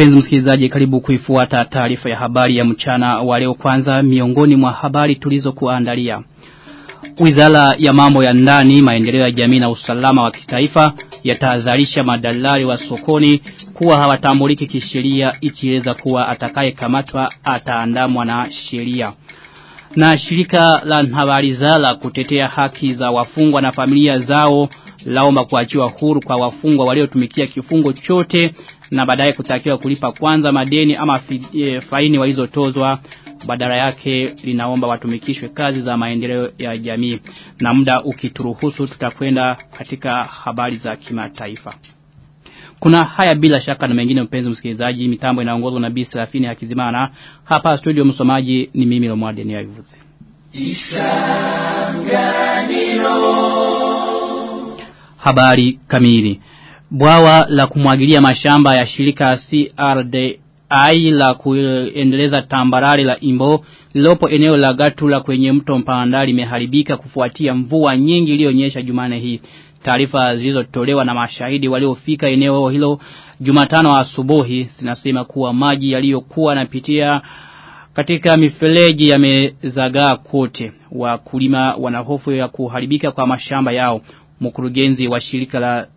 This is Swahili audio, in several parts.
Mpenzi msikilizaji karibu kuifuata taarifa ya habari ya mchana wa leo kwanza miongoni mwa habari tulizokuandalia. Wizara ya mambo ya ndani, maendeleo ya jamii na usalama wa kitaifa yatahadharisha madalali wa sokoni kuwa hawatambuliki kisheria ikieleza kuwa atakaye kamatwa ataandamwa na sheria. Na shirika la habari zala kutetea haki za wafungwa na familia zao laomba kuachiwa huru kwa wafungwa waliotumikia kifungo chote na baadaye kutakiwa kulipa kwanza madeni ama e, faini walizotozwa. Badala yake linaomba watumikishwe kazi za maendeleo ya jamii. Na muda ukituruhusu tutakwenda katika habari za kimataifa. Kuna haya bila shaka na mengine mpenzi msikilizaji. Mitambo inaongozwa na Bi Serafini Hakizimana. Hapa studio msomaji ni mimi Lomwade ni yavuze Isanganiro. Habari kamili Bwawa la kumwagilia mashamba ya shirika CRDI la kuendeleza tambarari la Imbo lilopo eneo la Gatula kwenye mto Mpandari limeharibika kufuatia mvua nyingi iliyonyesha Jumane hii. Taarifa zilizotolewa na mashahidi waliofika eneo hilo Jumatano asubuhi zinasema kuwa maji yaliyokuwa yanapitia katika mifereji yamezagaa kote. Wakulima wanahofu ya kuharibika kwa mashamba yao. Mkurugenzi wa shirika la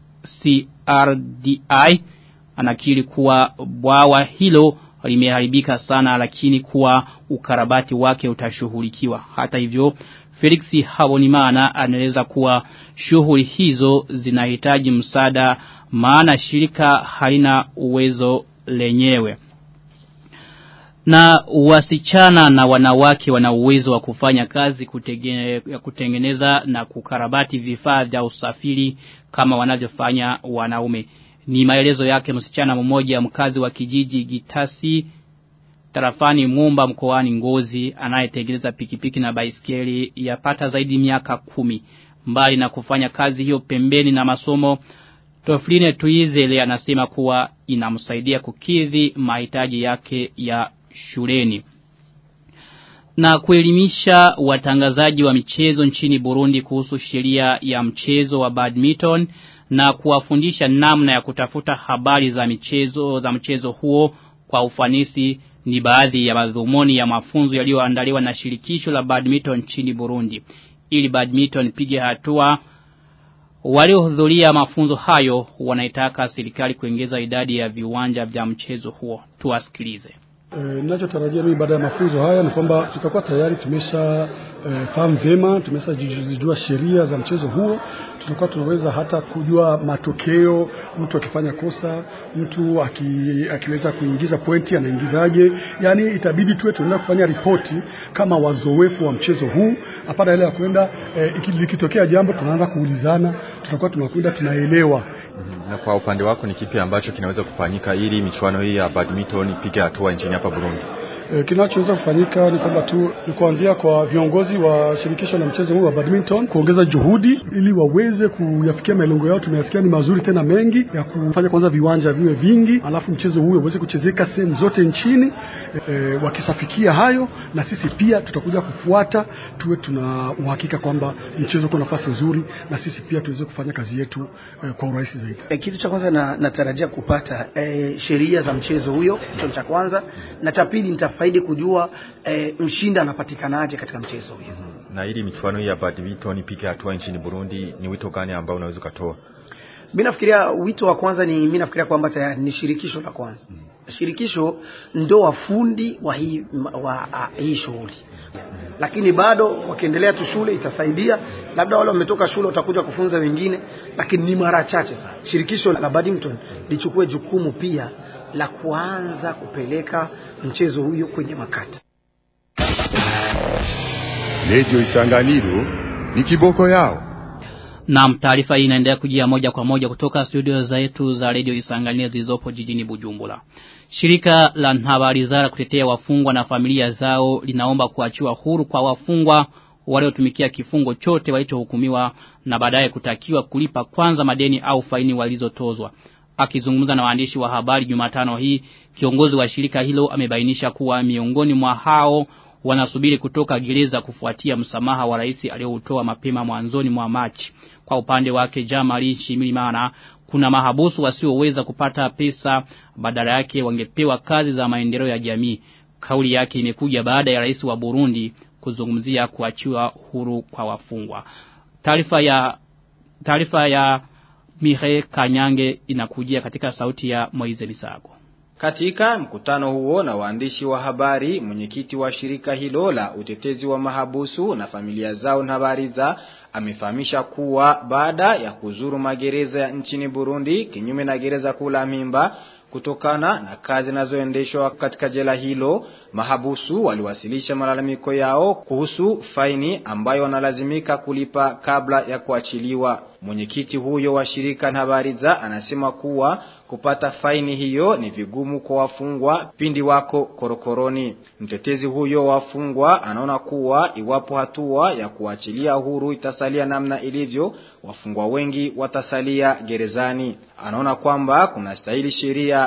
anakiri kuwa bwawa hilo limeharibika sana lakini kuwa ukarabati wake utashughulikiwa. Hata hivyo Felix Habonimana anaeleza kuwa shughuli hizo zinahitaji msaada maana shirika halina uwezo lenyewe. Na wasichana na wanawake wana uwezo wa kufanya kazi kutenge, kutengeneza na kukarabati vifaa vya usafiri kama wanavyofanya wanaume. Ni maelezo yake msichana mmoja mkazi wa kijiji Gitasi tarafani Mumba mkoani Ngozi anayetengeneza pikipiki na baiskeli yapata zaidi miaka kumi. Mbali na kufanya kazi hiyo pembeni na masomo Tofline Tuizele anasema kuwa inamsaidia kukidhi mahitaji yake ya shuleni. Na kuelimisha watangazaji wa michezo nchini Burundi kuhusu sheria ya mchezo wa badminton na kuwafundisha namna ya kutafuta habari za michezo za mchezo huo kwa ufanisi ni baadhi ya madhumuni ya mafunzo yaliyoandaliwa na shirikisho la badminton nchini Burundi. Ili badminton pige hatua waliohudhuria mafunzo hayo wanaitaka serikali kuongeza idadi ya viwanja vya mchezo huo. Tuwasikilize. E, ninachotarajia mimi baada ya mafunzo haya ni kwamba tutakuwa tayari tumesha e, fahamu vyema, tumeshajijua sheria za mchezo huo. Tutakuwa tunaweza hata kujua matokeo, mtu akifanya kosa, mtu aki, akiweza kuingiza pointi anaingizaje. Yani itabidi tuwe tunaenda kufanya ripoti kama wazoefu wa mchezo huu, hapana ile ya kwenda e, likitokea jambo tunaanza kuulizana, tutakuwa tunakwenda tunaelewa na kwa upande wako ni kipi ambacho kinaweza kufanyika ili michuano hii ya badminton ipige hatua nchini hapa Burundi? E, kinachoweza kufanyika ni kwamba tu ni kuanzia kwa viongozi wa shirikisho la mchezo huu wa badminton kuongeza juhudi ili waweze kuyafikia malengo yao. Tumeyasikia ni mazuri tena mengi ya kufanya kwanza viwanja viwe vingi, alafu mchezo huu uweze kuchezeka sehemu zote nchini. E, wakisafikia hayo, na sisi pia tutakuja kufuata, tuwe tuna uhakika kwamba mchezo uko nafasi nzuri, na sisi pia tuweze kufanya kazi yetu e, kwa urahisi zaidi. E, kitu cha kwanza na, natarajia kupata e, sheria za mchezo huyo, hicho cha kwanza, na cha pili nitafaidi kujua e, mshinda anapatikanaje katika mchezo huyo. Na ili michuano hii ya badminton ipige hatua nchini Burundi, ni wito gani ambao unaweza ukatoa? Mimi nafikiria wito wa kwanza ni mimi nafikiria kwamba tayari ni shirikisho la kwanza. Mm. Shirikisho ndo wafundi wa hii wa uh, hii shughuli. Lakini bado wakiendelea tu shule itasaidia, labda wale wametoka shule watakuja kufunza wengine, lakini ni mara chache sana. Shirikisho la badminton lichukue jukumu pia la kuanza kupeleka mchezo huyo kwenye makata. Lejo Isanganiro ni kiboko yao. Na taarifa hii inaendelea kujia moja kwa moja kutoka studio zetu za Radio Isanganiro zilizopo jijini Bujumbura. Shirika la habari za kutetea wafungwa na familia zao linaomba kuachiwa huru kwa wafungwa waliotumikia kifungo chote walichohukumiwa na baadaye kutakiwa kulipa kwanza madeni au faini walizotozwa. Akizungumza na waandishi wa habari Jumatano hii, kiongozi wa shirika hilo amebainisha kuwa miongoni mwa hao wanasubiri kutoka gereza kufuatia msamaha wa rais aliyoutoa mapema mwanzoni mwa Machi. Kwa upande wake Jamali Shimirimana kuna mahabusu wasioweza kupata pesa badala yake wangepewa kazi za maendeleo ya jamii. Kauli yake imekuja baada ya rais wa Burundi kuzungumzia kuachiwa huru kwa wafungwa. Taarifa ya taarifa ya Mihe Kanyange inakujia katika sauti ya Moize Misago. Katika mkutano huo na waandishi wa habari, mwenyekiti wa shirika hilo la utetezi wa mahabusu na familia zao na habari za amefahamisha kuwa baada ya kuzuru magereza ya nchini Burundi kinyume na gereza kuu la Mimba kutokana na kazi zinazoendeshwa katika jela hilo, mahabusu waliwasilisha malalamiko yao kuhusu faini ambayo wanalazimika kulipa kabla ya kuachiliwa. Mwenyekiti huyo wa shirika na habari za anasema kuwa kupata faini hiyo ni vigumu kwa wafungwa pindi wako korokoroni. Mtetezi huyo wa wafungwa anaona kuwa iwapo hatua ya kuachilia huru itasalia namna ilivyo, wafungwa wengi watasalia gerezani. Anaona kwamba kuna stahili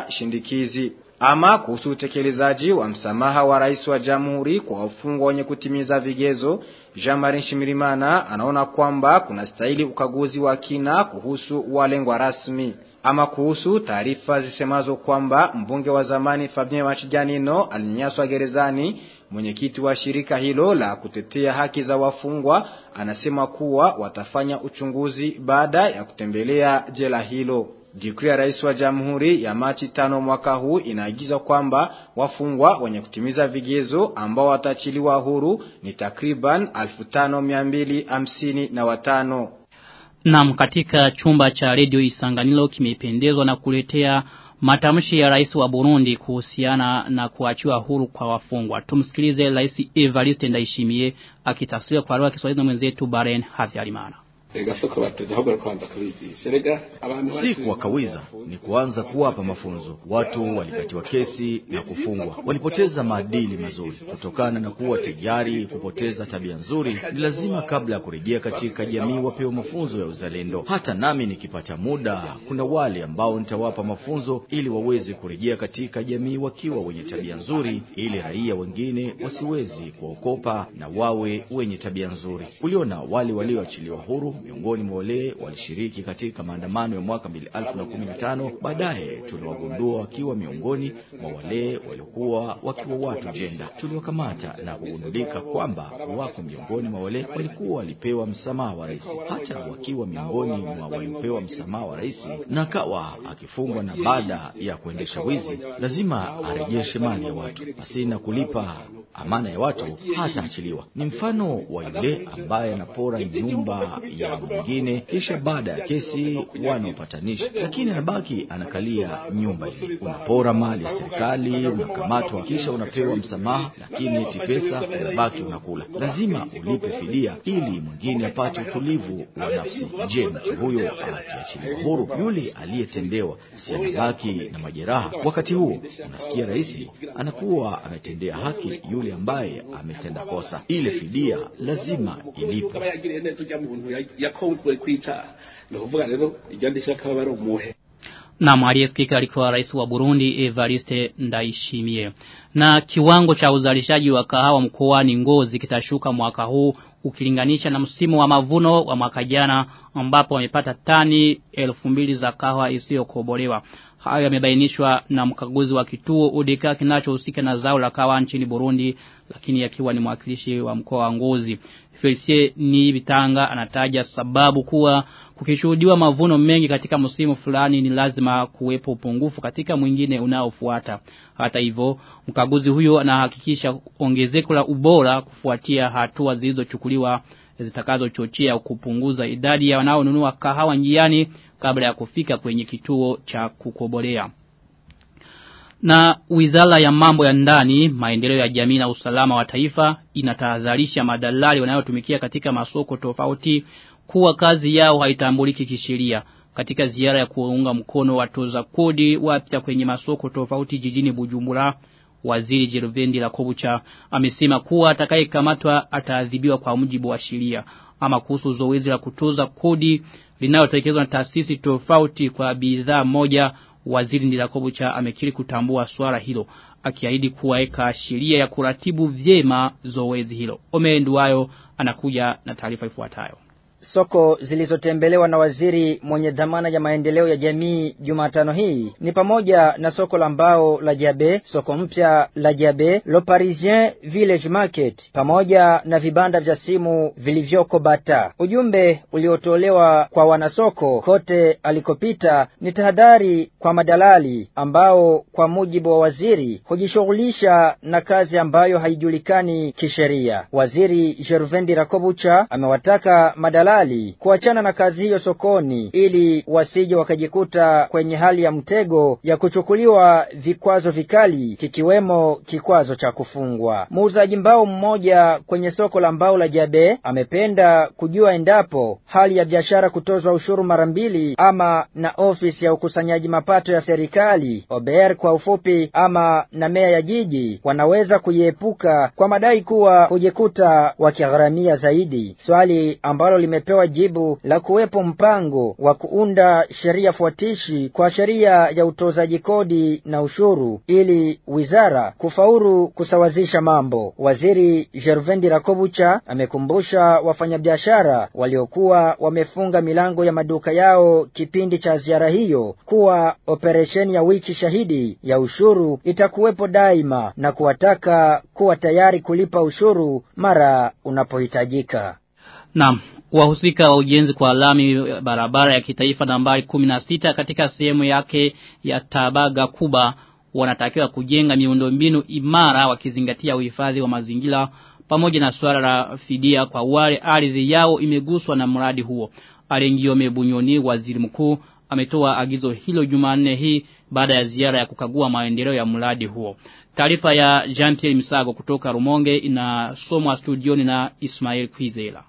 shindikizi. Ama kuhusu utekelezaji wa msamaha wa rais wa jamhuri kwa wafungwa wenye kutimiza vigezo, Jean-Marie Shimirimana anaona kwamba kuna stahili ukaguzi wa kina kuhusu walengwa rasmi. Ama kuhusu taarifa zisemazo kwamba mbunge wa zamani Fabien Machijanino alinyaswa gerezani, mwenyekiti wa shirika hilo la kutetea haki za wafungwa anasema kuwa watafanya uchunguzi baada ya kutembelea jela hilo. Dikri ya rais wa jamhuri ya Machi tano mwaka huu inaagiza kwamba wafungwa wenye kutimiza vigezo ambao wataachiliwa huru ni takriban 5255 na watano. Naam katika chumba cha redio Isanganilo kimependezwa na kuletea matamshi ya rais wa Burundi kuhusiana na kuachiwa huru kwa wafungwa. Tumsikilize rais Evariste Ndayishimiye akitafsiri kwa lugha ya Kiswahili na mwenzetu Baren Havyarimana. Si kuwakawiza, ni kuanza kuwapa mafunzo. Watu walikatiwa kesi na kufungwa, walipoteza maadili mazuri kutokana na kuwa tayari kupoteza tabia nzuri. Ni lazima kabla ya kurejea katika jamii wapewe mafunzo ya uzalendo. Hata nami nikipata muda, kuna wale ambao nitawapa mafunzo ili waweze kurejea katika jamii wakiwa wenye tabia nzuri, ili raia wengine wasiwezi kuokopa na wawe wenye tabia nzuri. Uliona wale walioachiliwa huru miongoni mwa wale walishiriki katika maandamano ya mwaka 2015 baadaye tuliwagundua wakiwa miongoni mwa wale waliokuwa wakiwa watu jenda. Tuliwakamata na kugundulika kwamba wako miongoni mwa wale walikuwa walipewa msamaha wa rais. Hata wakiwa miongoni mwa waliopewa msamaha wa rais na kawa akifungwa na baada ya kuendesha wizi lazima arejeshe mali ya watu. Pasina kulipa amana ya watu hataachiliwa. ni mfano wa yule ambaye anapora nyumba ya mwingine kisha baada ya kesi wanaopatanisha lakini anabaki anakalia nyumba hii. unapora mali ya serikali unakamatwa kisha unapewa msamaha lakini eti pesa unabaki unakula. Lazima ulipe fidia ili mwingine apate utulivu wa nafsi. Je mtu huyo akiachiliwa huru? Yule aliyetendewa si anabaki na majeraha. Wakati huo unasikia rais anakuwa ametendea haki yule ambaye ametenda kosa. Ile fidia lazima ilipwe na aliyesikika alikuwa rais wa Burundi Evariste Ndayishimiye. Na kiwango cha uzalishaji wa kahawa mkoani Ngozi kitashuka mwaka huu ukilinganisha na msimu wa mavuno wa mwaka jana ambapo wamepata tani elfu mbili za kahawa isiyokobolewa. Hayo yamebainishwa na mkaguzi wa kituo udika kinachohusika na zao la kawa nchini Burundi lakini akiwa ni mwakilishi wa mkoa wa Ngozi. Felicie ni bitanga anataja sababu kuwa kukishuhudiwa mavuno mengi katika msimu fulani ni lazima kuwepo upungufu katika mwingine unaofuata. Hata hivyo, mkaguzi huyo anahakikisha ongezeko la ubora kufuatia hatua zilizochukuliwa zitakazochochea kupunguza idadi ya wanaonunua kahawa njiani kabla ya kufika kwenye kituo cha kukobolea. Na wizara ya mambo ya ndani, maendeleo ya jamii na usalama wa taifa inatahadharisha madalali wanayotumikia katika masoko tofauti kuwa kazi yao haitambuliki kisheria. Katika ziara ya kuunga mkono watoza kodi wapya kwenye masoko tofauti jijini Bujumbura, waziri Jerovendi la Kobucha amesema kuwa atakayekamatwa ataadhibiwa kwa mujibu wa sheria. Ama kuhusu zoezi la kutoza kodi linalotekelezwa na taasisi tofauti kwa bidhaa moja Waziri Ndilakobucha amekiri kutambua swala hilo. akiahidi kuweka sheria ya kuratibu vyema zoezi hilo. Omenduayo anakuja na taarifa ifuatayo. Soko zilizotembelewa na waziri mwenye dhamana ya maendeleo ya jamii Jumatano hii ni pamoja na soko la mbao la Jabe, soko mpya la Jabe, Le Parisien Village Market pamoja na vibanda vya simu vilivyoko Bata. Ujumbe uliotolewa kwa wanasoko kote alikopita ni tahadhari kwa madalali ambao kwa mujibu wa waziri hujishughulisha na kazi ambayo haijulikani kisheria. Waziri Gervendi Rakobucha amewataka madalali halali kuachana na kazi hiyo sokoni ili wasije wakajikuta kwenye hali ya mtego ya kuchukuliwa vikwazo vikali kikiwemo kikwazo cha kufungwa. Muuzaji mbao mmoja kwenye soko la mbao la Jabe amependa kujua endapo hali ya biashara kutozwa ushuru mara mbili ama na ofisi ya ukusanyaji mapato ya serikali OBR kwa ufupi ama na meya ya jiji wanaweza kuiepuka kwa madai kuwa kujikuta wakigharamia zaidi, swali ambalo lime limepewa jibu la kuwepo mpango wa kuunda sheria fuatishi kwa sheria ya utozaji kodi na ushuru ili wizara kufaulu kusawazisha mambo. Waziri Gervendi Rakobucha amekumbusha wafanyabiashara waliokuwa wamefunga milango ya maduka yao kipindi cha ziara hiyo kuwa operesheni ya wiki shahidi ya ushuru itakuwepo daima na kuwataka kuwa tayari kulipa ushuru mara unapohitajika. Naam, wahusika wa ujenzi kwa lami barabara ya kitaifa nambari 16 katika sehemu yake ya Tabaga Kuba wanatakiwa kujenga miundombinu imara wakizingatia uhifadhi wa mazingira pamoja na swala la fidia kwa wale ardhi yao imeguswa na mradi huo. Alengiome Bunyoni waziri mkuu ametoa agizo hilo Jumanne hii baada ya ziara ya kukagua maendeleo ya mradi huo. Taarifa ya Jean-Pierre Misago kutoka Rumonge inasomwa studioni na Ismail Kwizela.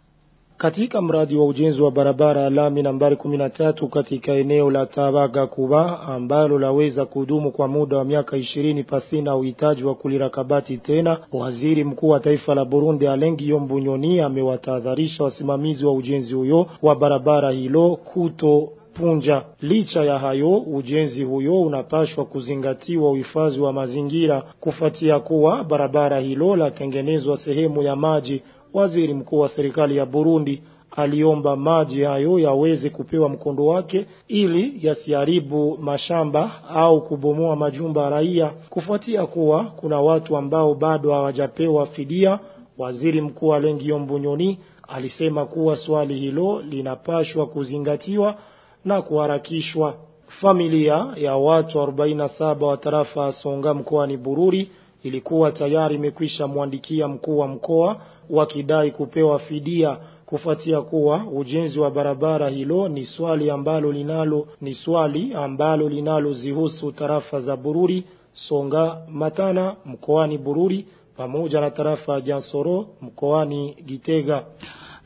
Katika mradi wa ujenzi wa barabara alami lami nambari 13 katika eneo la Tabaga Kuba ambalo laweza kudumu kwa muda wa miaka 20 pasina uhitaji wa kulirakabati tena, waziri mkuu wa taifa la Burundi Alengi Yombunyoni amewatahadharisha wasimamizi wa ujenzi huyo wa barabara hilo kuto punja. Licha ya hayo, ujenzi huyo unapashwa kuzingatiwa uhifadhi wa mazingira kufuatia kuwa barabara hilo latengenezwa sehemu ya maji Waziri mkuu wa serikali ya Burundi aliomba maji hayo yaweze kupewa mkondo wake ili yasiharibu mashamba au kubomoa majumba ya raia kufuatia kuwa kuna watu ambao bado hawajapewa fidia. Waziri mkuu Alengio Mbunyoni alisema kuwa swali hilo linapashwa kuzingatiwa na kuharakishwa. Familia ya watu 47 wa tarafa ya Songa mkoani Bururi ilikuwa tayari imekwisha mwandikia mkuu wa mkoa wakidai kupewa fidia kufuatia kuwa ujenzi wa barabara hilo ni swali ambalo linalo ni swali ambalo linalozihusu tarafa za Bururi, Songa, Matana mkoani Bururi pamoja na tarafa ya Jansoro mkoani Gitega.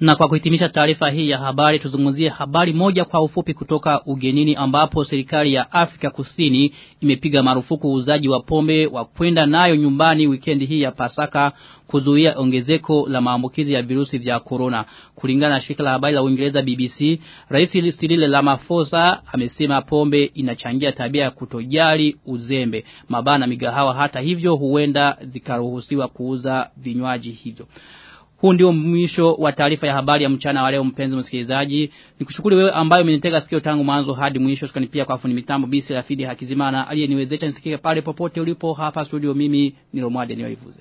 Na kwa kuhitimisha taarifa hii ya habari tuzungumzie habari moja kwa ufupi kutoka ugenini ambapo serikali ya Afrika Kusini imepiga marufuku uuzaji wa pombe wa kwenda nayo nyumbani wikendi hii ya Pasaka kuzuia ongezeko la maambukizi ya virusi vya corona. Kulingana na shirika la habari la Uingereza BBC, Rais Cyril Ramaphosa amesema pombe inachangia tabia ya kutojali uzembe. Mabana na migahawa hata hivyo huenda zikaruhusiwa kuuza vinywaji hivyo. Huu ndio mwisho wa taarifa ya habari ya mchana wa leo mpenzi msikilizaji. Nikushukuru wewe ambaye umenitega sikio tangu mwanzo hadi mwisho. Shukrani pia kwa fundi mitambo Bisi Rafidi Hakizimana aliyeniwezesha nisikike pale popote ulipo hapa studio mimi ni Romade niwaivuze.